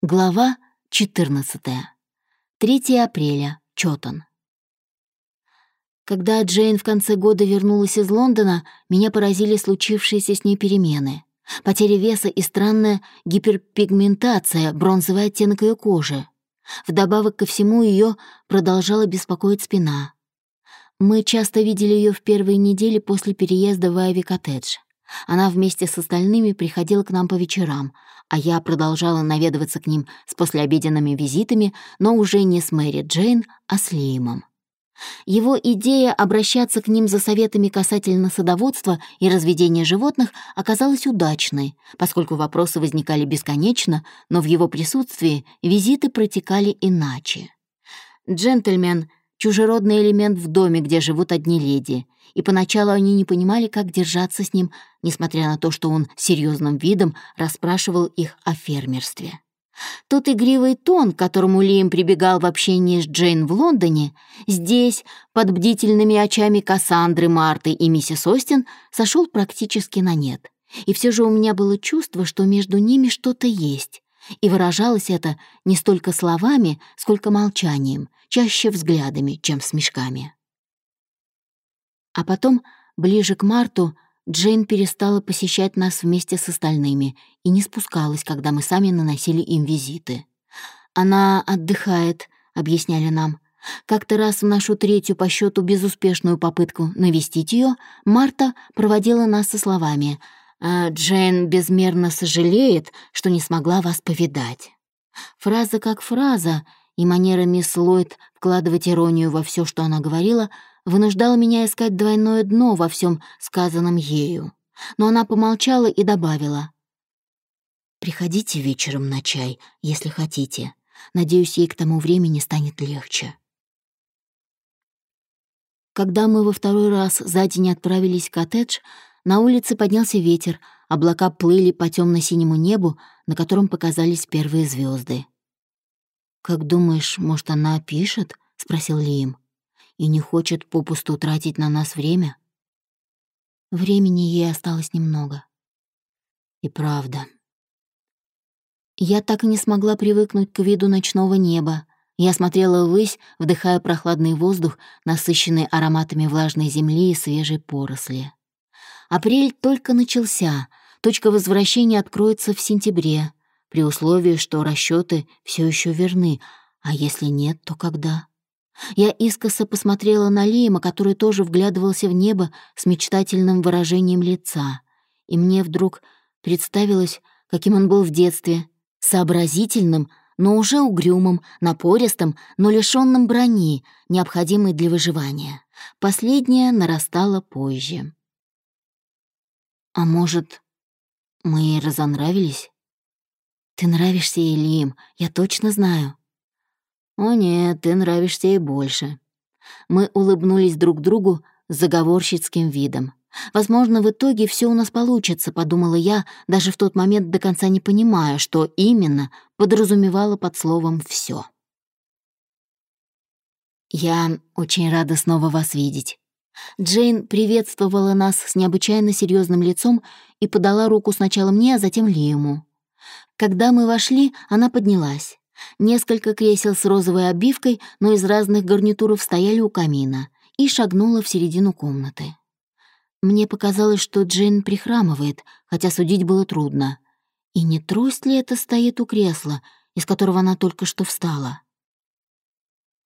Глава 14. 3 апреля. Чотон. Когда Джейн в конце года вернулась из Лондона, меня поразили случившиеся с ней перемены. Потеря веса и странная гиперпигментация, бронзовый оттенок ее кожи. Вдобавок ко всему ее продолжала беспокоить спина. Мы часто видели ее в первые недели после переезда в Айви-коттедж. Она вместе с остальными приходила к нам по вечерам, а я продолжала наведываться к ним с послеобеденными визитами, но уже не с Мэри Джейн, а с Леймом. Его идея обращаться к ним за советами касательно садоводства и разведения животных оказалась удачной, поскольку вопросы возникали бесконечно, но в его присутствии визиты протекали иначе. Джентльмен чужеродный элемент в доме, где живут одни леди, и поначалу они не понимали, как держаться с ним, несмотря на то, что он серьезным видом расспрашивал их о фермерстве. Тот игривый тон, к которому Лием прибегал в общении с Джейн в Лондоне, здесь, под бдительными очами Кассандры, Марты и миссис Остин, сошел практически на нет. И все же у меня было чувство, что между ними что-то есть, и выражалось это не столько словами, сколько молчанием, чаще взглядами, чем смешками. А потом, ближе к марту, Джейн перестала посещать нас вместе с остальными и не спускалась, когда мы сами наносили им визиты. «Она отдыхает», — объясняли нам. Как-то раз в нашу третью по счету безуспешную попытку навестить ее, Марта проводила нас со словами «А «Джейн безмерно сожалеет, что не смогла вас повидать». Фраза как фраза, и манера мисс Ллойд вкладывать иронию во все, что она говорила, вынуждала меня искать двойное дно во всем сказанном ею. Но она помолчала и добавила. «Приходите вечером на чай, если хотите. Надеюсь, ей к тому времени станет легче». Когда мы во второй раз за день отправились в коттедж, на улице поднялся ветер, облака плыли по темно синему небу, на котором показались первые звезды. «Как думаешь, может, она пишет?» — спросил Лием. «И не хочет попусту тратить на нас время?» Времени ей осталось немного. И правда. Я так и не смогла привыкнуть к виду ночного неба. Я смотрела ввысь, вдыхая прохладный воздух, насыщенный ароматами влажной земли и свежей поросли. Апрель только начался, точка возвращения откроется в сентябре при условии, что расчеты все еще верны, а если нет, то когда? Я искоса посмотрела на Лима, который тоже вглядывался в небо с мечтательным выражением лица, и мне вдруг представилось, каким он был в детстве, сообразительным, но уже угрюмым, напористым, но лишенным брони, необходимой для выживания. Последнее нарастало позже. А может, мы разонравились? Ты нравишься Лим, я точно знаю. О нет, ты нравишься ей больше. Мы улыбнулись друг другу с заговорщицким видом. Возможно, в итоге все у нас получится, подумала я, даже в тот момент до конца не понимая, что именно подразумевала под словом все. Я очень рада снова вас видеть. Джейн приветствовала нас с необычайно серьезным лицом и подала руку сначала мне, а затем Лиему. Когда мы вошли, она поднялась. Несколько кресел с розовой обивкой, но из разных гарнитуров стояли у камина, и шагнула в середину комнаты. Мне показалось, что Джейн прихрамывает, хотя судить было трудно. И не трость ли это стоит у кресла, из которого она только что встала?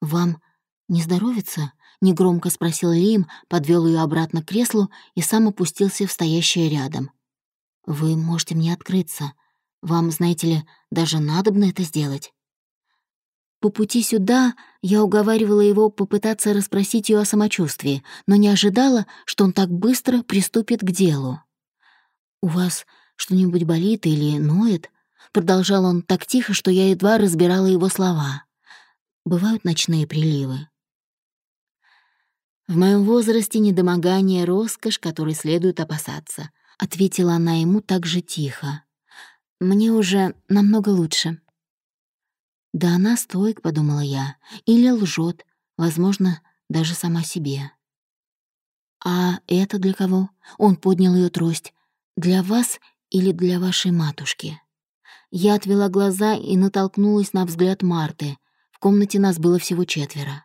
«Вам не здоровится?» — негромко спросил Лим, подвел ее обратно к креслу и сам опустился в стоящее рядом. «Вы можете мне открыться. Вам, знаете ли, даже надобно это сделать. По пути сюда я уговаривала его попытаться расспросить ее о самочувствии, но не ожидала, что он так быстро приступит к делу. «У вас что-нибудь болит или ноет?» Продолжал он так тихо, что я едва разбирала его слова. «Бывают ночные приливы». «В моем возрасте недомогание — роскошь, которой следует опасаться», — ответила она ему так же тихо. Мне уже намного лучше. Да она стоит, подумала я, или лжет, возможно, даже сама себе. А это для кого? Он поднял ее трость. Для вас или для вашей матушки? Я отвела глаза и натолкнулась на взгляд Марты. В комнате нас было всего четверо.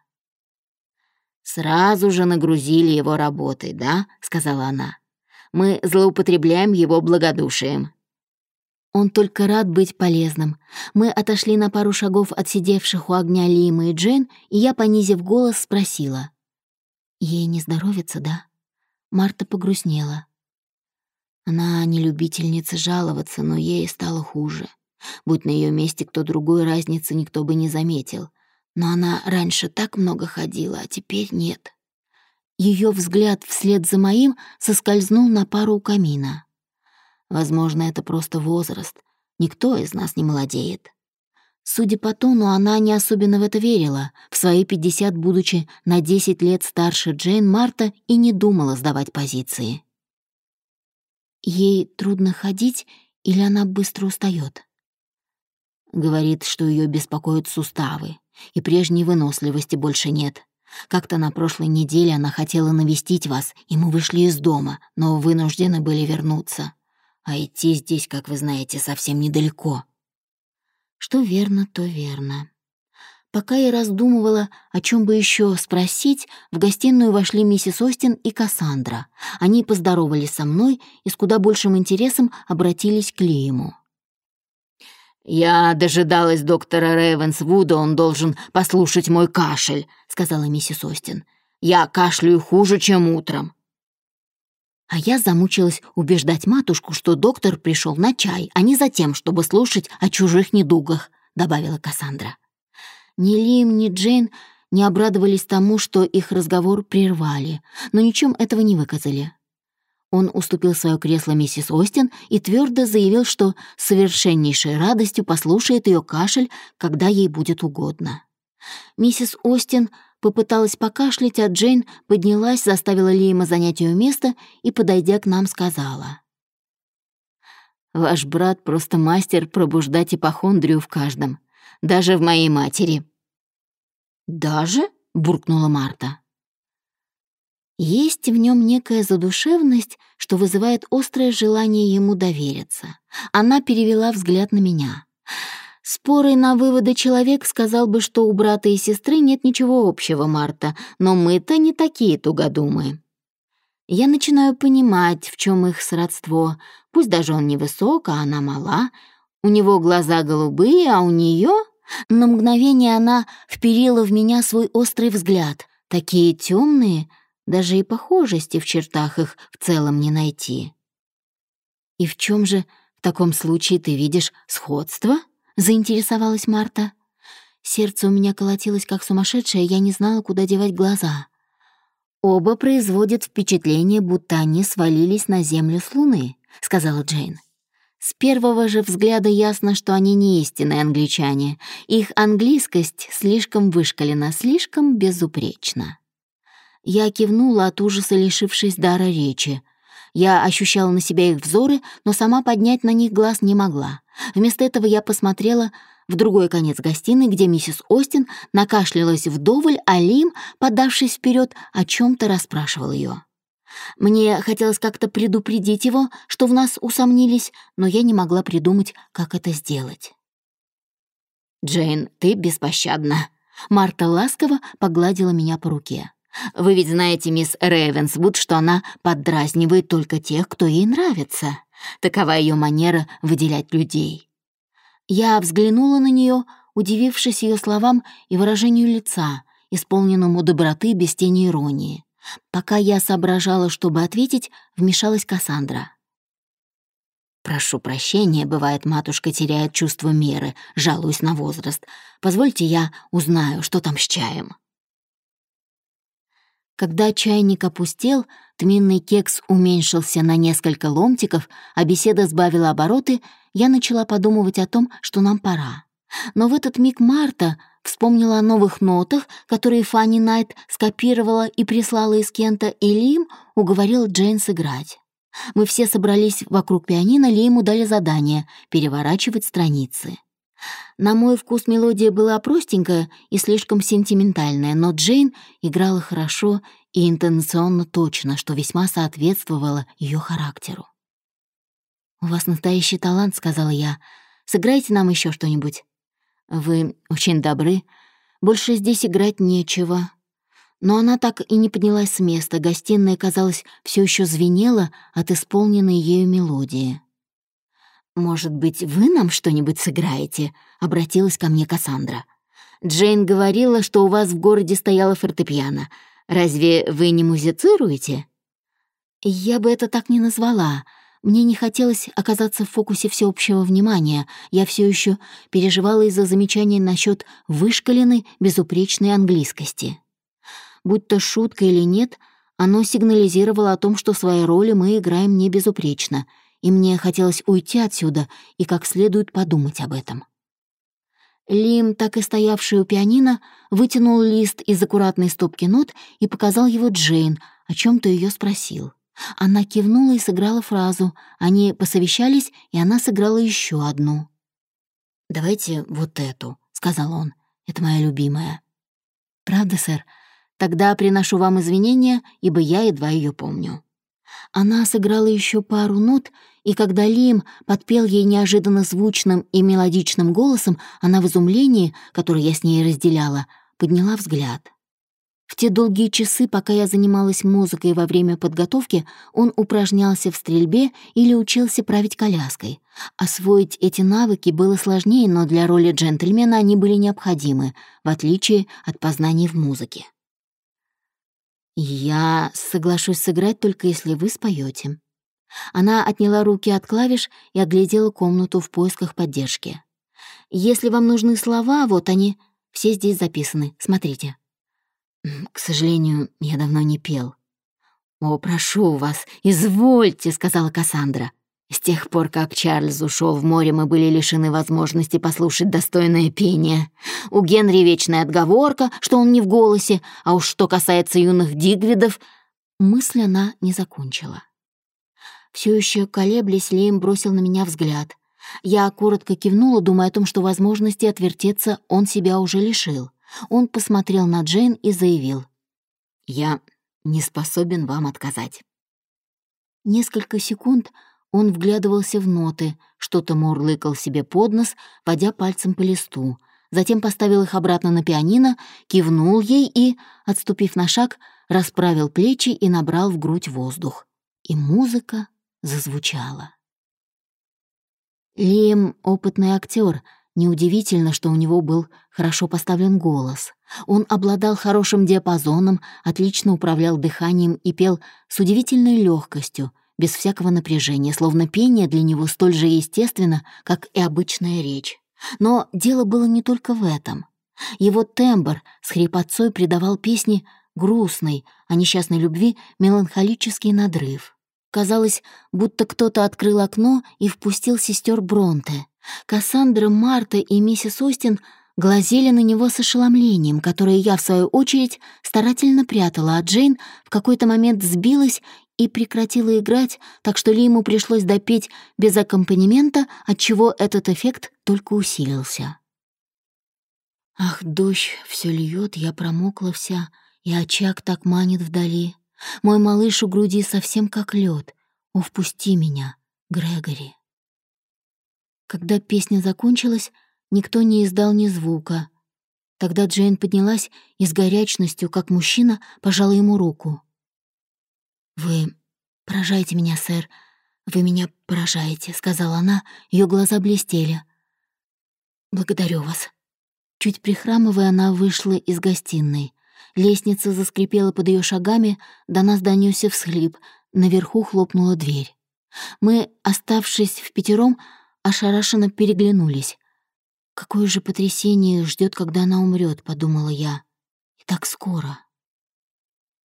«Сразу же нагрузили его работой, да?» — сказала она. «Мы злоупотребляем его благодушием». Он только рад быть полезным. Мы отошли на пару шагов от сидевших у огня Лима и Джейн, и я, понизив голос, спросила. «Ей не здоровится, да?» Марта погрустнела. Она не любительница жаловаться, но ей стало хуже. Будь на ее месте кто другой, разницы никто бы не заметил. Но она раньше так много ходила, а теперь нет. Ее взгляд вслед за моим соскользнул на пару у камина. Возможно, это просто возраст. Никто из нас не молодеет. Судя по тону, она не особенно в это верила. В свои 50, будучи на 10 лет старше Джейн, Марта и не думала сдавать позиции. Ей трудно ходить или она быстро устает? Говорит, что ее беспокоят суставы и прежней выносливости больше нет. Как-то на прошлой неделе она хотела навестить вас, и мы вышли из дома, но вынуждены были вернуться. А идти здесь, как вы знаете, совсем недалеко. Что верно, то верно. Пока я раздумывала, о чем бы еще спросить, в гостиную вошли миссис Остин и Кассандра. Они поздоровались со мной и с куда большим интересом обратились к Лиему. «Я дожидалась доктора Рейвенсвуда, он должен послушать мой кашель», — сказала миссис Остин. «Я кашляю хуже, чем утром». А я замучилась убеждать матушку, что доктор пришел на чай, а не за тем, чтобы слушать о чужих недугах, добавила Кассандра. Ни Лим, ни Джейн не обрадовались тому, что их разговор прервали, но ничем этого не выказали. Он уступил свое кресло миссис Остин и твердо заявил, что с совершеннейшей радостью послушает ее кашель, когда ей будет угодно. Миссис Остин попыталась покашлять, а Джейн поднялась, заставила Лима занять ее место и, подойдя к нам, сказала. «Ваш брат просто мастер пробуждать ипохондрию в каждом, даже в моей матери». «Даже?» — буркнула Марта. Есть в нем некая задушевность, что вызывает острое желание ему довериться. Она перевела взгляд на меня. Спорый на выводы человек сказал бы, что у брата и сестры нет ничего общего, Марта, но мы-то не такие тугодумы. Я начинаю понимать, в чем их сродство. Пусть даже он невысок, а она мала. У него глаза голубые, а у нее... На мгновение она вперила в меня свой острый взгляд. Такие темные, даже и похожести в чертах их в целом не найти. «И в чем же в таком случае ты видишь сходство?» — заинтересовалась Марта. Сердце у меня колотилось как сумасшедшее, я не знала, куда девать глаза. «Оба производят впечатление, будто они свалились на землю с луны», — сказала Джейн. С первого же взгляда ясно, что они не истинные англичане. Их английскость слишком вышкалена, слишком безупречна. Я кивнула от ужаса, лишившись дара речи. Я ощущала на себя их взоры, но сама поднять на них глаз не могла. Вместо этого я посмотрела в другой конец гостиной, где миссис Остин накашлялась вдоволь, а Лим, подавшись вперед, о чем-то расспрашивал ее. Мне хотелось как-то предупредить его, что в нас усомнились, но я не могла придумать, как это сделать. «Джейн, ты беспощадна». Марта ласково погладила меня по руке. Вы ведь знаете, мисс Рейвенсвуд, что она поддразнивает только тех, кто ей нравится. Такова ее манера выделять людей. Я взглянула на нее, удивившись ее словам и выражению лица, исполненному доброты без тени иронии. Пока я соображала, чтобы ответить, вмешалась Кассандра. «Прошу прощения, бывает, матушка теряет чувство меры, жалуюсь на возраст. Позвольте я узнаю, что там с чаем». Когда чайник опустел, тминный кекс уменьшился на несколько ломтиков, а беседа сбавила обороты, я начала подумывать о том, что нам пора. Но в этот миг Марта вспомнила о новых нотах, которые Фанни Найт скопировала и прислала из Кента, и Лим уговорил Джейн сыграть. Мы все собрались вокруг пианино, Лиму дали задание — переворачивать страницы. На мой вкус мелодия была простенькая и слишком сентиментальная, но Джейн играла хорошо и интонационно точно, что весьма соответствовало ее характеру. «У вас настоящий талант», — сказала я. Сыграйте нам еще что-нибудь». «Вы очень добры. Больше здесь играть нечего». Но она так и не поднялась с места, гостиная, казалось, все еще звенела от исполненной ею мелодии. «Может быть, вы нам что-нибудь сыграете?» — обратилась ко мне Кассандра. «Джейн говорила, что у вас в городе стояла фортепиано. Разве вы не музицируете?» «Я бы это так не назвала. Мне не хотелось оказаться в фокусе всеобщего внимания. Я все еще переживала из-за замечаний насчет вышкаленной, безупречной английскости. Будь то шутка или нет, оно сигнализировало о том, что свои роли мы играем не безупречно, и мне хотелось уйти отсюда и как следует подумать об этом. Лим, так и стоявший у пианино, вытянул лист из аккуратной стопки нот и показал его Джейн, о чем то ее спросил. Она кивнула и сыграла фразу. Они посовещались, и она сыграла еще одну. «Давайте вот эту», — сказал он. «Это моя любимая». «Правда, сэр? Тогда приношу вам извинения, ибо я едва ее помню». Она сыграла еще пару нот, и когда Лим подпел ей неожиданно звучным и мелодичным голосом, она в изумлении, которое я с ней разделяла, подняла взгляд. В те долгие часы, пока я занималась музыкой во время подготовки, он упражнялся в стрельбе или учился править коляской. Освоить эти навыки было сложнее, но для роли джентльмена они были необходимы, в отличие от познаний в музыке. «Я соглашусь сыграть, только если вы споете. Она отняла руки от клавиш и оглядела комнату в поисках поддержки. «Если вам нужны слова, вот они, все здесь записаны, смотрите». «К сожалению, я давно не пел». «О, прошу вас, извольте», — сказала Кассандра. «С тех пор, как Чарльз ушел в море, мы были лишены возможности послушать достойное пение. У Генри вечная отговорка, что он не в голосе, а уж что касается юных дигвидов...» Мысль она не закончила. Все еще колеблясь, Лейм бросил на меня взгляд. Я коротко кивнула, думая о том, что возможности отвертеться он себя уже лишил. Он посмотрел на Джейн и заявил. «Я не способен вам отказать». Несколько секунд он вглядывался в ноты, что-то мурлыкал себе под нос, водя пальцем по листу, затем поставил их обратно на пианино, кивнул ей и, отступив на шаг, расправил плечи и набрал в грудь воздух. И музыка зазвучала. Лем — опытный актер — Неудивительно, что у него был хорошо поставлен голос. Он обладал хорошим диапазоном, отлично управлял дыханием и пел с удивительной легкостью, без всякого напряжения, словно пение для него столь же естественно, как и обычная речь. Но дело было не только в этом. Его тембр с хрипотцой придавал песне грустной, о несчастной любви меланхолический надрыв. Казалось, будто кто-то открыл окно и впустил сестер Бронте. Кассандра, Марта и миссис Остин глазели на него с ошеломлением, которое я, в свою очередь, старательно прятала, а Джейн в какой-то момент сбилась и прекратила играть, так что Лиму пришлось допеть без аккомпанемента, отчего этот эффект только усилился. Ах, дождь все льет, я промокла вся, и очаг так манит вдали. Мой малыш у груди совсем как лед. О, впусти меня, Грегори. Когда песня закончилась, никто не издал ни звука. Тогда Джейн поднялась и с горячностью, как мужчина, пожала ему руку. «Вы поражаете меня, сэр. Вы меня поражаете», — сказала она, ее глаза блестели. «Благодарю вас». Чуть прихрамывая, она вышла из гостиной. Лестница заскрипела под ее шагами, до нас донесся всхлип, наверху хлопнула дверь. Мы, оставшись в пятером, ошарашенно переглянулись. «Какое же потрясение ждет, когда она умрет, подумала я. «И так скоро».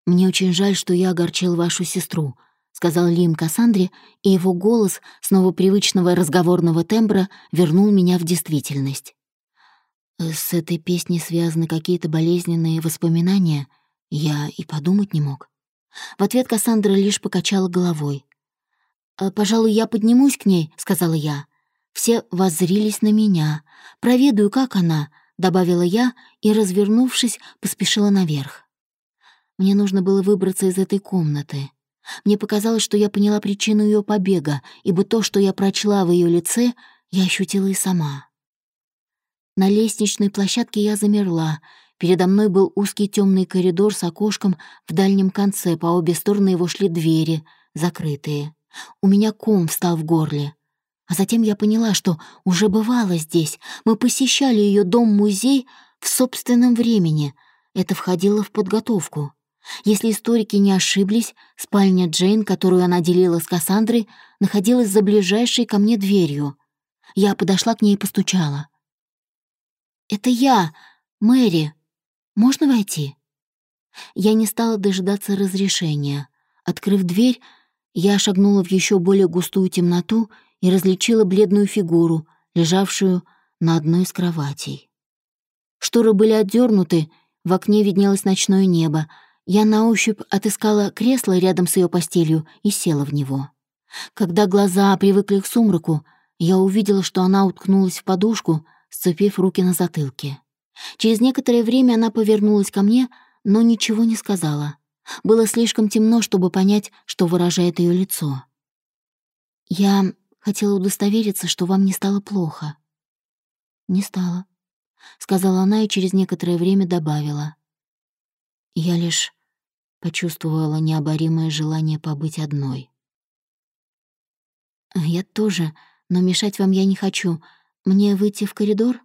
«Мне очень жаль, что я огорчил вашу сестру», — сказал Лим Кассандре, и его голос снова привычного разговорного тембра вернул меня в действительность. С этой песней связаны какие-то болезненные воспоминания, я и подумать не мог. В ответ Кассандра лишь покачала головой. «Э, «Пожалуй, я поднимусь к ней», — сказала я. Все воззрились на меня. «Проведаю, как она», — добавила я и, развернувшись, поспешила наверх. Мне нужно было выбраться из этой комнаты. Мне показалось, что я поняла причину ее побега, ибо то, что я прочла в ее лице, я ощутила и сама. На лестничной площадке я замерла. Передо мной был узкий темный коридор с окошком в дальнем конце, по обе стороны его шли двери, закрытые. У меня ком встал в горле. А затем я поняла, что уже бывало здесь. Мы посещали ее дом-музей в собственном времени. Это входило в подготовку. Если историки не ошиблись, спальня Джейн, которую она делила с Кассандрой, находилась за ближайшей ко мне дверью. Я подошла к ней и постучала. «Это я, Мэри. Можно войти?» Я не стала дожидаться разрешения. Открыв дверь, я шагнула в еще более густую темноту и различила бледную фигуру, лежавшую на одной из кроватей. Шторы были отдернуты, в окне виднелось ночное небо. Я на ощупь отыскала кресло рядом с ее постелью и села в него. Когда глаза привыкли к сумраку, я увидела, что она уткнулась в подушку, сцепив руки на затылке. Через некоторое время она повернулась ко мне, но ничего не сказала. Было слишком темно, чтобы понять, что выражает ее лицо. «Я хотела удостовериться, что вам не стало плохо». «Не стало», — сказала она и через некоторое время добавила. «Я лишь почувствовала необоримое желание побыть одной». «Я тоже, но мешать вам я не хочу. Мне выйти в коридор?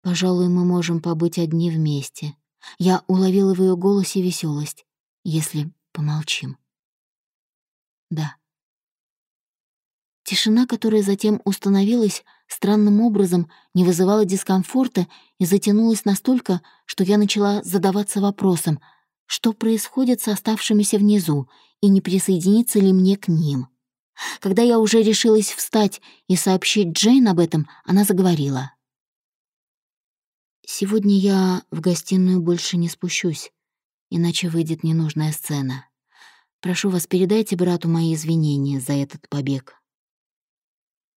Пожалуй, мы можем побыть одни вместе. Я уловила в ее голосе веселость, если помолчим. Да. Тишина, которая затем установилась, странным образом не вызывала дискомфорта и затянулась настолько, что я начала задаваться вопросом, что происходит с оставшимися внизу и не присоединиться ли мне к ним. Когда я уже решилась встать и сообщить Джейн об этом, она заговорила. «Сегодня я в гостиную больше не спущусь, иначе выйдет ненужная сцена. Прошу вас, передайте брату мои извинения за этот побег».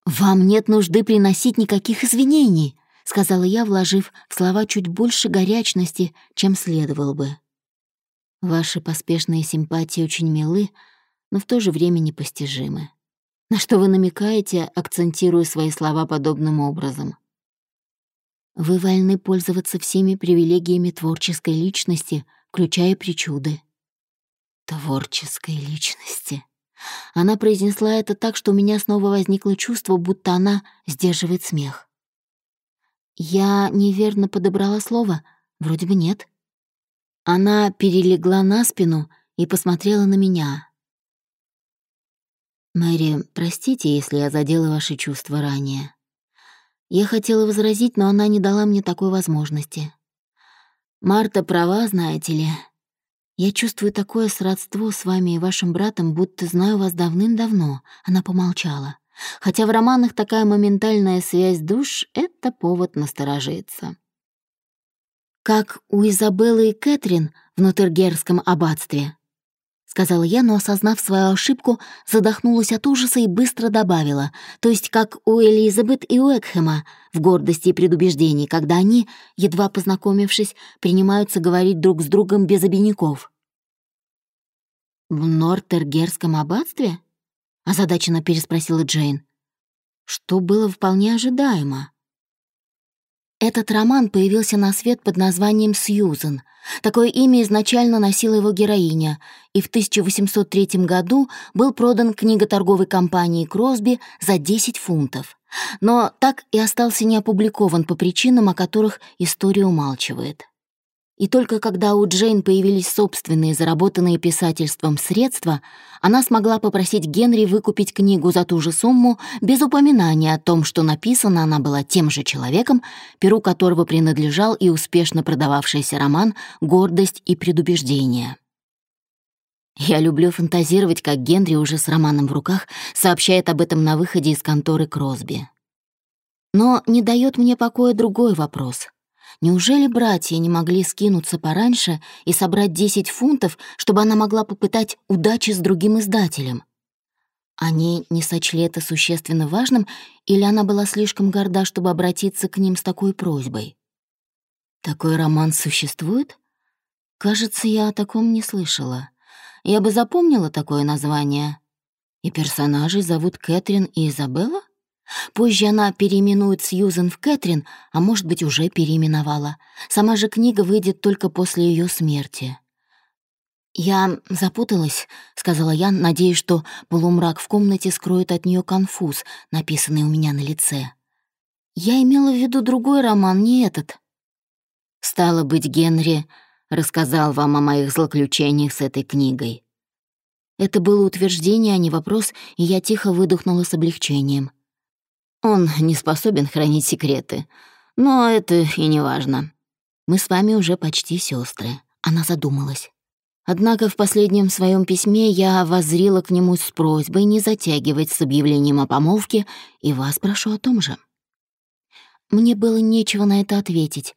«Вам нет нужды приносить никаких извинений», — сказала я, вложив в слова чуть больше горячности, чем следовало бы. «Ваши поспешные симпатии очень милы, но в то же время непостижимы. На что вы намекаете, акцентируя свои слова подобным образом? Вы вольны пользоваться всеми привилегиями творческой личности, включая причуды. Творческой личности. Она произнесла это так, что у меня снова возникло чувство, будто она сдерживает смех. Я неверно подобрала слово? Вроде бы нет. Она перелегла на спину и посмотрела на меня. «Мэри, простите, если я задела ваши чувства ранее. Я хотела возразить, но она не дала мне такой возможности. Марта права, знаете ли. Я чувствую такое сродство с вами и вашим братом, будто знаю вас давным-давно». Она помолчала. Хотя в романах такая моментальная связь душ — это повод насторожиться. Как у Изабеллы и Кэтрин в Нотергерском аббатстве сказала я, но, осознав свою ошибку, задохнулась от ужаса и быстро добавила, то есть как у Элизабет и у Экхема в гордости и предубеждении, когда они, едва познакомившись, принимаются говорить друг с другом без обиняков. «В Нортергерском аббатстве?» — озадаченно переспросила Джейн. Что было вполне ожидаемо. Этот роман появился на свет под названием «Сьюзен», Такое имя изначально носила его героиня, и в 1803 году был продан книготорговой компании Кросби за 10 фунтов. Но так и остался не опубликован по причинам, о которых история умалчивает. И только когда у Джейн появились собственные заработанные писательством средства, она смогла попросить Генри выкупить книгу за ту же сумму без упоминания о том, что написана она была тем же человеком, перу которого принадлежал и успешно продававшийся роман «Гордость и предубеждение». Я люблю фантазировать, как Генри уже с романом в руках сообщает об этом на выходе из конторы Кросби. Но не дает мне покоя другой вопрос — Неужели братья не могли скинуться пораньше и собрать 10 фунтов, чтобы она могла попытать удачи с другим издателем? Они не сочли это существенно важным, или она была слишком горда, чтобы обратиться к ним с такой просьбой? Такой роман существует? Кажется, я о таком не слышала. Я бы запомнила такое название. И персонажей зовут Кэтрин и Изабелла? Позже она переименует Сьюзен в Кэтрин, а может быть, уже переименовала. Сама же книга выйдет только после ее смерти. «Я запуталась», — сказала я, надеясь, что полумрак в комнате скроет от нее конфуз, написанный у меня на лице. «Я имела в виду другой роман, не этот». «Стало быть, Генри рассказал вам о моих злоключениях с этой книгой». Это было утверждение, а не вопрос, и я тихо выдохнула с облегчением. Он не способен хранить секреты, но это и не важно. Мы с вами уже почти сестры. Она задумалась. Однако в последнем своем письме я воззрила к нему с просьбой не затягивать с объявлением о помолвке, и вас прошу о том же. Мне было нечего на это ответить.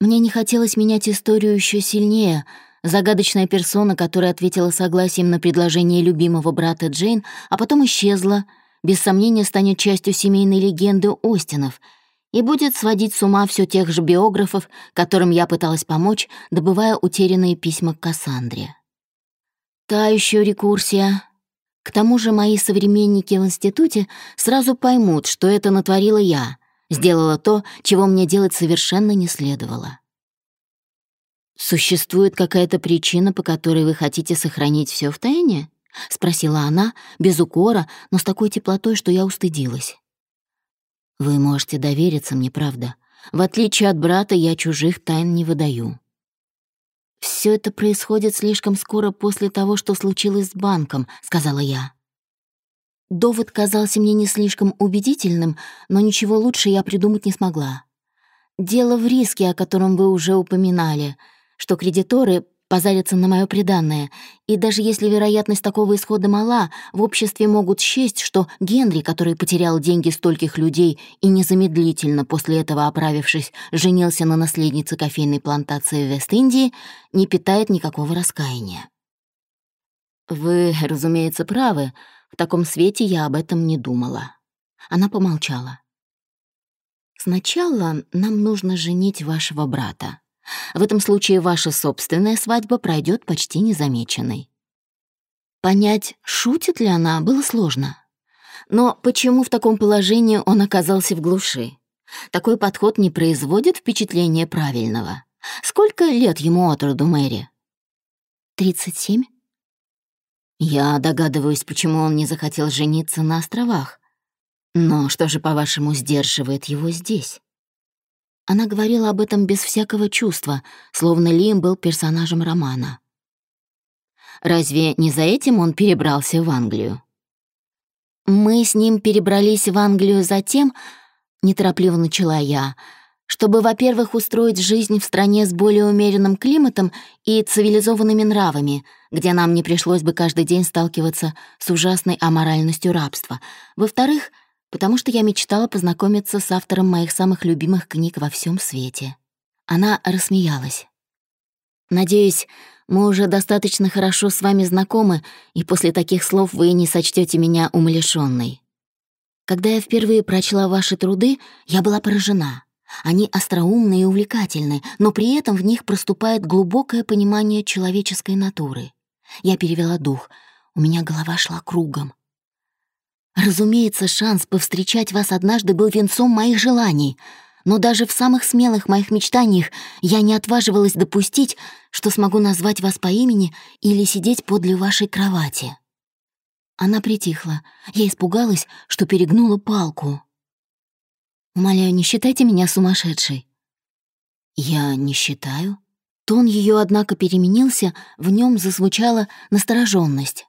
Мне не хотелось менять историю еще сильнее. Загадочная персона, которая ответила согласием на предложение любимого брата Джейн, а потом исчезла, без сомнения станет частью семейной легенды Остинов и будет сводить с ума все тех же биографов, которым я пыталась помочь, добывая утерянные письма к Кассандре. Та еще рекурсия. К тому же мои современники в институте сразу поймут, что это натворила я, сделала то, чего мне делать совершенно не следовало. «Существует какая-то причина, по которой вы хотите сохранить все в тайне?» — спросила она, без укора, но с такой теплотой, что я устыдилась. «Вы можете довериться мне, правда. В отличие от брата, я чужих тайн не выдаю». «Все это происходит слишком скоро после того, что случилось с банком», — сказала я. Довод казался мне не слишком убедительным, но ничего лучше я придумать не смогла. Дело в риске, о котором вы уже упоминали, что кредиторы позарятся на мое преданное, и даже если вероятность такого исхода мала, в обществе могут счесть, что Генри, который потерял деньги стольких людей и незамедлительно после этого оправившись, женился на наследнице кофейной плантации в Вест-Индии, не питает никакого раскаяния. Вы, разумеется, правы, в таком свете я об этом не думала. Она помолчала. Сначала нам нужно женить вашего брата. В этом случае ваша собственная свадьба пройдет почти незамеченной. Понять, шутит ли она, было сложно. Но почему в таком положении он оказался в глуши? Такой подход не производит впечатления правильного. Сколько лет ему от роду Мэри? «Тридцать семь?» Я догадываюсь, почему он не захотел жениться на островах. Но что же, по-вашему, сдерживает его здесь? Она говорила об этом без всякого чувства, словно Лим был персонажем романа. Разве не за этим он перебрался в Англию? Мы с ним перебрались в Англию за тем, неторопливо начала я, чтобы, во-первых, устроить жизнь в стране с более умеренным климатом и цивилизованными нравами, где нам не пришлось бы каждый день сталкиваться с ужасной аморальностью рабства. Во-вторых, потому что я мечтала познакомиться с автором моих самых любимых книг во всем свете. Она рассмеялась. «Надеюсь, мы уже достаточно хорошо с вами знакомы, и после таких слов вы не сочтете меня умалишённой. Когда я впервые прочла ваши труды, я была поражена. Они остроумны и увлекательны, но при этом в них проступает глубокое понимание человеческой натуры. Я перевела дух. У меня голова шла кругом. Разумеется, шанс повстречать вас однажды был венцом моих желаний, но даже в самых смелых моих мечтаниях я не отваживалась допустить, что смогу назвать вас по имени или сидеть подле вашей кровати. Она притихла. Я испугалась, что перегнула палку. Умоляю, не считайте меня сумасшедшей. Я не считаю. Тон ее, однако, переменился, в нем зазвучала настороженность.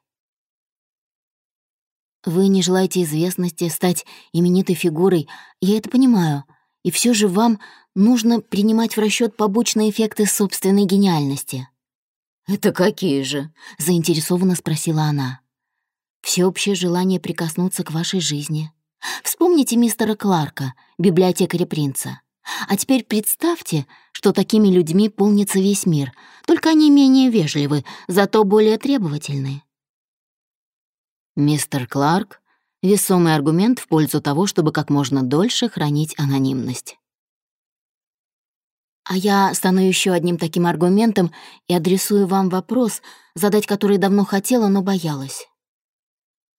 Вы не желаете известности, стать именитой фигурой, я это понимаю, и все же вам нужно принимать в расчет побочные эффекты собственной гениальности. «Это какие же?» — заинтересованно спросила она. «Всеобщее желание прикоснуться к вашей жизни, Вспомните мистера Кларка, библиотекаря принца. А теперь представьте, что такими людьми полнится весь мир, только они менее вежливы, зато более требовательны. Мистер Кларк — весомый аргумент в пользу того, чтобы как можно дольше хранить анонимность. А я стану еще одним таким аргументом и адресую вам вопрос, задать который давно хотела, но боялась.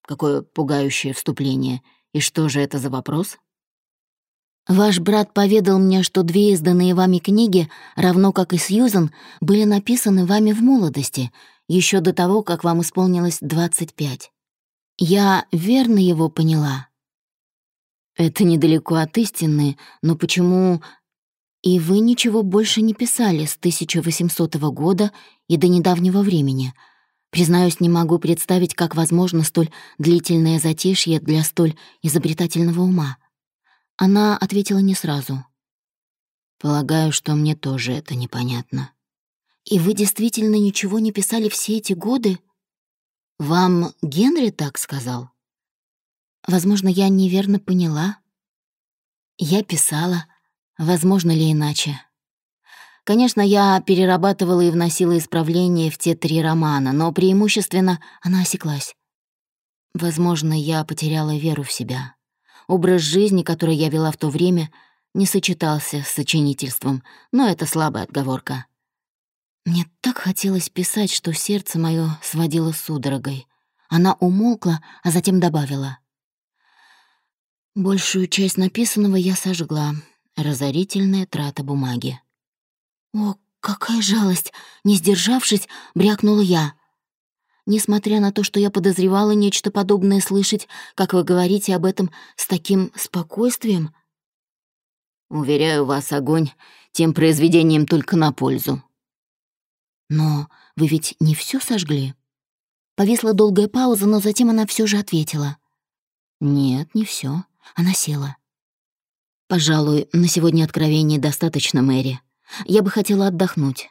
Какое пугающее вступление — И что же это за вопрос? Ваш брат поведал мне, что две изданные вами книги, равно как и Сьюзан, были написаны вами в молодости, еще до того, как вам исполнилось 25. Я верно его поняла? Это недалеко от истины, но почему... И вы ничего больше не писали с 1800 года и до недавнего времени. Признаюсь, не могу представить, как возможно столь длительное затишье для столь изобретательного ума. Она ответила не сразу. «Полагаю, что мне тоже это непонятно». «И вы действительно ничего не писали все эти годы?» «Вам Генри так сказал?» «Возможно, я неверно поняла». «Я писала. Возможно ли иначе?» Конечно, я перерабатывала и вносила исправления в те три романа, но преимущественно она осеклась. Возможно, я потеряла веру в себя. Образ жизни, который я вела в то время, не сочетался с сочинительством, но это слабая отговорка. Мне так хотелось писать, что сердце мое сводило судорогой. Она умолкла, а затем добавила. Большую часть написанного я сожгла. Разорительная трата бумаги. «О, какая жалость!» Не сдержавшись, брякнула я. Несмотря на то, что я подозревала нечто подобное слышать, как вы говорите об этом с таким спокойствием. Уверяю вас, огонь тем произведением только на пользу. Но вы ведь не все сожгли? Повисла долгая пауза, но затем она все же ответила. Нет, не все. Она села. Пожалуй, на сегодня откровения достаточно, Мэри. Я бы хотела отдохнуть.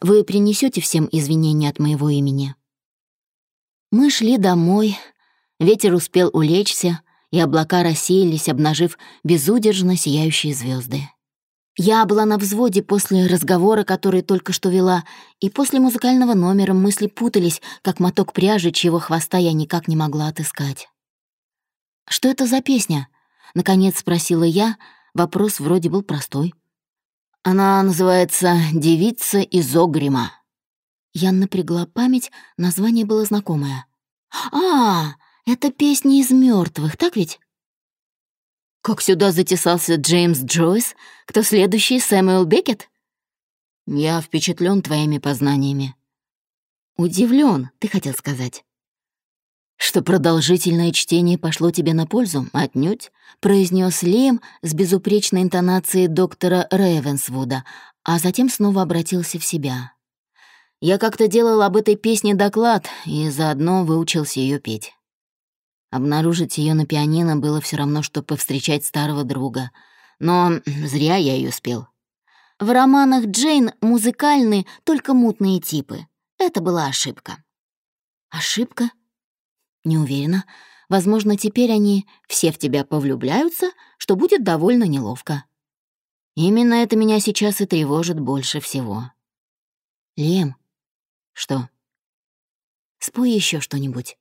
Вы принесете всем извинения от моего имени?» Мы шли домой, ветер успел улечься, и облака рассеялись, обнажив безудержно сияющие звезды. Я была на взводе после разговора, который только что вела, и после музыкального номера мысли путались, как моток пряжи, чьего хвоста я никак не могла отыскать. «Что это за песня?» — наконец спросила я. Вопрос вроде был простой. «Она называется «Девица из Огрима». Я напрягла память, название было знакомое. «А, это песни из мертвых, так ведь?» «Как сюда затесался Джеймс Джойс? Кто следующий, Сэмюэл Беккет?» «Я впечатлен твоими познаниями». Удивлен, ты хотел сказать. «Что продолжительное чтение пошло тебе на пользу? Отнюдь», — произнес Лем с безупречной интонацией доктора Рейвенсвуда, а затем снова обратился в себя. Я как-то делал об этой песне доклад и заодно выучился ее петь. Обнаружить ее на пианино было все равно, что повстречать старого друга. Но зря я ее спел. В романах Джейн музыкальны только мутные типы. Это была ошибка. Ошибка? Не уверена. Возможно, теперь они все в тебя повлюбляются, что будет довольно неловко. Именно это меня сейчас и тревожит больше всего. Лем, что? Спой еще что-нибудь.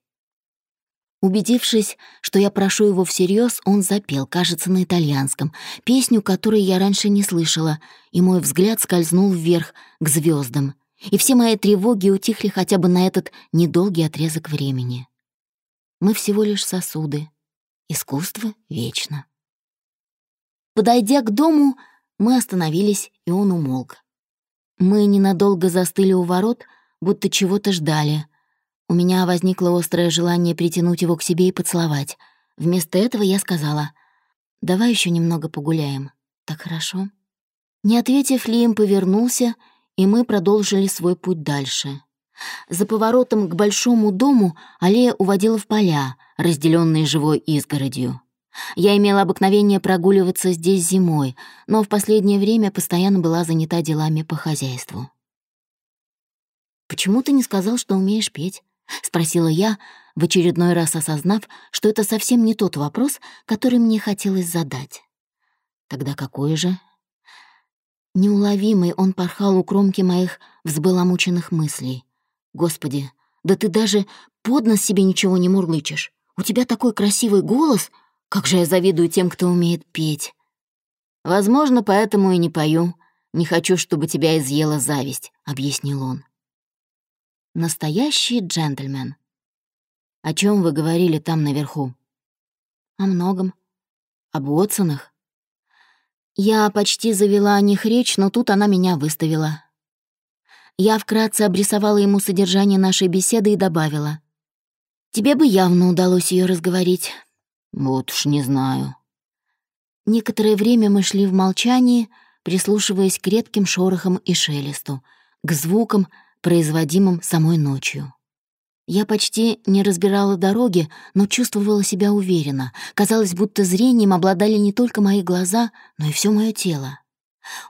Убедившись, что я прошу его всерьез, он запел, кажется, на итальянском, песню, которую я раньше не слышала, и мой взгляд скользнул вверх, к звездам, и все мои тревоги утихли хотя бы на этот недолгий отрезок времени. Мы всего лишь сосуды. Искусство вечно. Подойдя к дому, мы остановились, и он умолк. Мы ненадолго застыли у ворот — будто чего-то ждали. У меня возникло острое желание притянуть его к себе и поцеловать. Вместо этого я сказала, «Давай еще немного погуляем. Так хорошо?» Не ответив, Лием повернулся, и мы продолжили свой путь дальше. За поворотом к большому дому аллея уводила в поля, разделенные живой изгородью. Я имела обыкновение прогуливаться здесь зимой, но в последнее время постоянно была занята делами по хозяйству. «Почему ты не сказал, что умеешь петь?» — спросила я, в очередной раз осознав, что это совсем не тот вопрос, который мне хотелось задать. Тогда какой же? Неуловимый он порхал у кромки моих взбаламученных мыслей. «Господи, да ты даже под нос себе ничего не мурлычешь. У тебя такой красивый голос. Как же я завидую тем, кто умеет петь. Возможно, поэтому и не пою. Не хочу, чтобы тебя изъела зависть», — объяснил он. Настоящий джентльмен. О чем вы говорили там наверху? О многом. Об Уотсонах? Я почти завела о них речь, но тут она меня выставила. Я вкратце обрисовала ему содержание нашей беседы и добавила. «Тебе бы явно удалось ее разговорить». «Вот уж не знаю». Некоторое время мы шли в молчании, прислушиваясь к редким шорохам и шелесту, к звукам, производимым самой ночью. Я почти не разбирала дороги, но чувствовала себя уверенно. Казалось, будто зрением обладали не только мои глаза, но и все мое тело.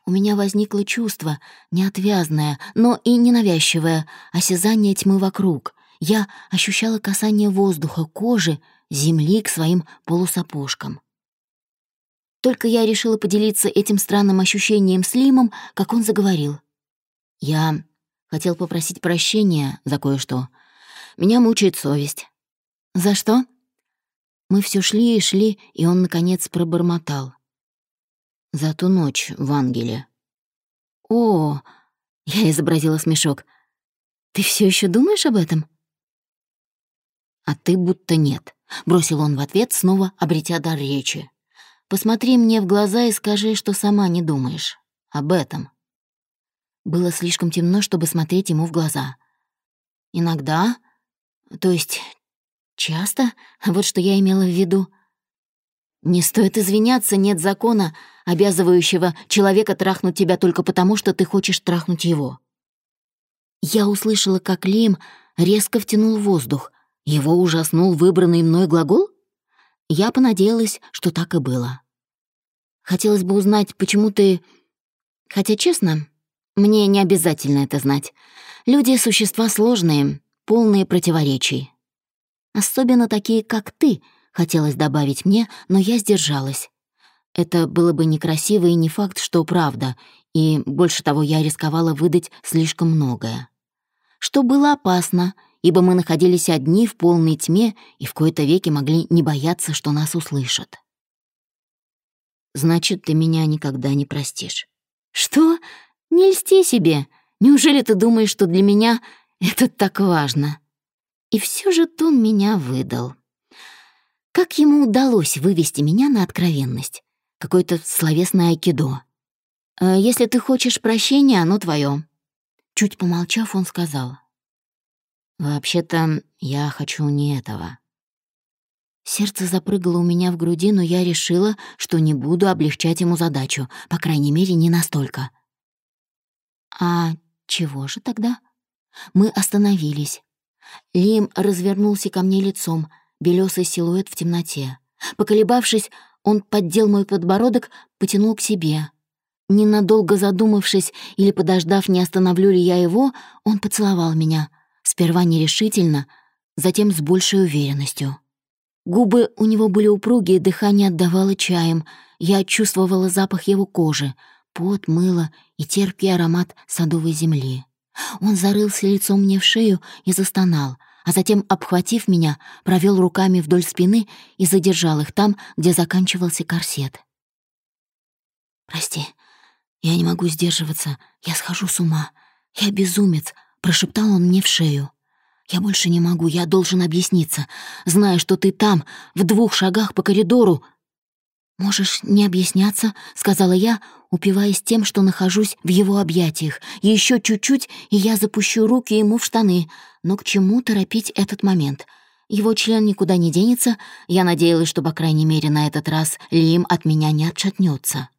У меня возникло чувство, неотвязное, но и ненавязчивое, осязание тьмы вокруг. Я ощущала касание воздуха, кожи, земли к своим полусапожкам. Только я решила поделиться этим странным ощущением с Лимом, как он заговорил. «Я хотел попросить прощения за кое-что. Меня мучает совесть». «За что?» Мы все шли и шли, и он, наконец, пробормотал. «За ту ночь в Ангеле». «О!» — я изобразила смешок. «Ты все еще думаешь об этом?» «А ты будто нет», — бросил он в ответ, снова обретя дар речи. Посмотри мне в глаза и скажи, что сама не думаешь об этом. Было слишком темно, чтобы смотреть ему в глаза. Иногда, то есть часто, вот что я имела в виду. Не стоит извиняться, нет закона, обязывающего человека трахнуть тебя только потому, что ты хочешь трахнуть его. Я услышала, как Лим резко втянул воздух. Его ужаснул выбранный мной глагол? Я понадеялась, что так и было. Хотелось бы узнать, почему ты... Хотя, честно, мне не обязательно это знать. Люди — существа сложные, полные противоречий. Особенно такие, как ты, хотелось добавить мне, но я сдержалась. Это было бы некрасиво и не факт, что правда, и больше того, я рисковала выдать слишком многое. Что было опасно — ибо мы находились одни в полной тьме и в кои-то веки могли не бояться, что нас услышат. «Значит, ты меня никогда не простишь». «Что? Не льсти себе. Неужели ты думаешь, что для меня это так важно?» И все же Тон меня выдал. Как ему удалось вывести меня на откровенность? Какое-то словесное айкидо. «Э, «Если ты хочешь прощения, оно твое. Чуть помолчав, он сказал. «Вообще-то я хочу не этого». Сердце запрыгало у меня в груди, но я решила, что не буду облегчать ему задачу, по крайней мере, не настолько. «А чего же тогда?» Мы остановились. Лим развернулся ко мне лицом, белесый силуэт в темноте. Поколебавшись, он поддел мой подбородок, потянул к себе. Ненадолго задумавшись или подождав, не остановлю ли я его, он поцеловал меня — Сперва нерешительно, затем с большей уверенностью. Губы у него были упругие, дыхание отдавало чаем. Я чувствовала запах его кожи, пот, мыло и терпкий аромат садовой земли. Он зарылся лицом мне в шею и застонал, а затем, обхватив меня, провел руками вдоль спины и задержал их там, где заканчивался корсет. «Прости, я не могу сдерживаться, я схожу с ума. Я безумец, Прошептал он мне в шею. «Я больше не могу, я должен объясниться. Зная, что ты там, в двух шагах по коридору...» «Можешь не объясняться», — сказала я, упиваясь тем, что нахожусь в его объятиях. Еще чуть-чуть, и я запущу руки ему в штаны. Но к чему торопить этот момент? Его член никуда не денется. Я надеялась, что, по крайней мере, на этот раз Лим от меня не отшатнется.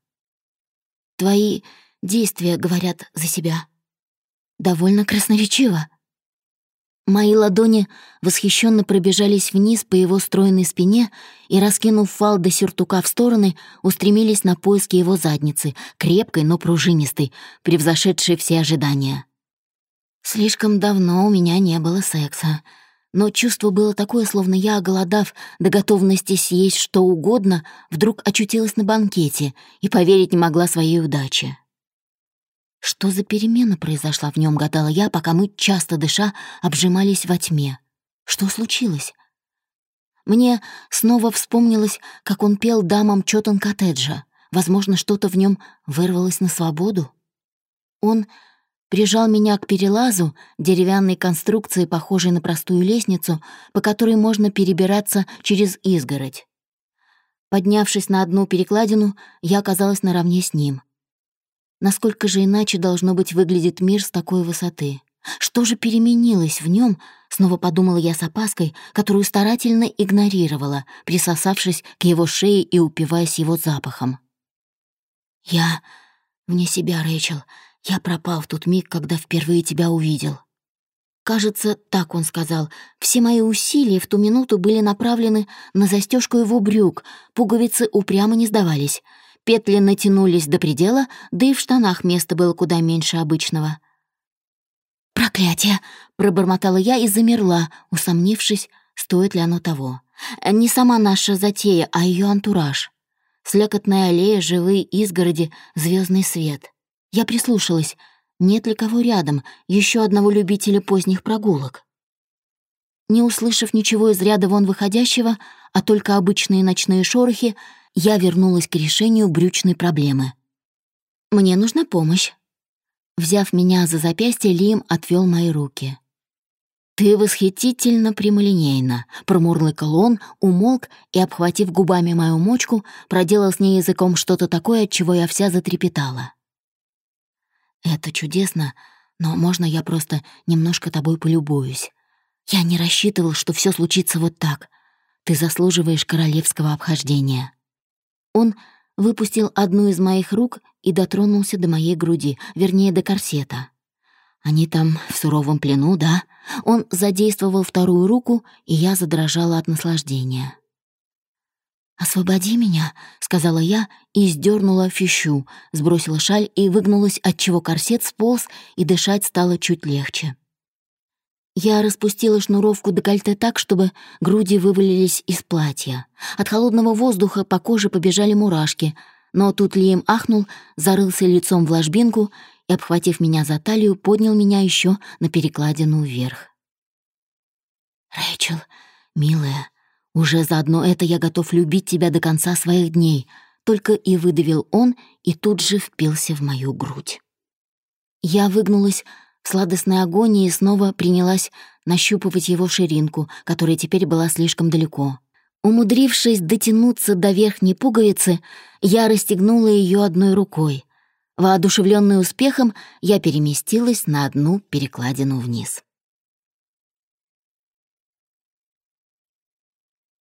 «Твои действия говорят за себя», довольно красноречиво. Мои ладони восхищенно пробежались вниз по его стройной спине и, раскинув фал до сюртука в стороны, устремились на поиски его задницы, крепкой, но пружинистой, превзошедшей все ожидания. Слишком давно у меня не было секса, но чувство было такое, словно я, оголодав до готовности съесть что угодно, вдруг очутилась на банкете и поверить не могла своей удаче. Что за перемена произошла в нем, гадала я, пока мы, часто дыша, обжимались во тьме. Что случилось? Мне снова вспомнилось, как он пел дамам Чотон коттеджа. Возможно, что-то в нем вырвалось на свободу. Он прижал меня к перелазу, деревянной конструкции, похожей на простую лестницу, по которой можно перебираться через изгородь. Поднявшись на одну перекладину, я оказалась наравне с ним. Насколько же иначе должно быть выглядит мир с такой высоты? Что же переменилось в нем? Снова подумала я с опаской, которую старательно игнорировала, присосавшись к его шее и упиваясь его запахом. «Я вне себя, Рэйчел. Я пропал в тот миг, когда впервые тебя увидел». Кажется, так он сказал. Все мои усилия в ту минуту были направлены на застежку его брюк, пуговицы упрямо не сдавались. Петли натянулись до предела, да и в штанах места было куда меньше обычного. «Проклятие!» — пробормотала я и замерла, усомнившись, стоит ли оно того. Не сама наша затея, а ее антураж. Слякотная аллея, живые изгороди, звездный свет. Я прислушалась, нет ли кого рядом, еще одного любителя поздних прогулок. Не услышав ничего из ряда вон выходящего, а только обычные ночные шорохи, я вернулась к решению брючной проблемы. «Мне нужна помощь». Взяв меня за запястье, Лим отвел мои руки. «Ты восхитительно прямолинейна», — промурлыкал он, умолк и, обхватив губами мою мочку, проделал с ней языком что-то такое, от чего я вся затрепетала. «Это чудесно, но можно я просто немножко тобой полюбуюсь? Я не рассчитывал, что все случится вот так. Ты заслуживаешь королевского обхождения». Он выпустил одну из моих рук и дотронулся до моей груди, вернее, до корсета. Они там в суровом плену, да? Он задействовал вторую руку, и я задрожала от наслаждения. «Освободи меня», — сказала я и сдернула фищу, сбросила шаль и выгнулась, отчего корсет сполз, и дышать стало чуть легче. Я распустила шнуровку декольте так, чтобы груди вывалились из платья. От холодного воздуха по коже побежали мурашки, но тут Лием ахнул, зарылся лицом в ложбинку и, обхватив меня за талию, поднял меня еще на перекладину вверх. «Рэйчел, милая, уже заодно это я готов любить тебя до конца своих дней», только и выдавил он и тут же впился в мою грудь. Я выгнулась в сладостной агонии снова принялась нащупывать его ширинку, которая теперь была слишком далеко. Умудрившись дотянуться до верхней пуговицы, я расстегнула ее одной рукой. Воодушевленная успехом, я переместилась на одну перекладину вниз.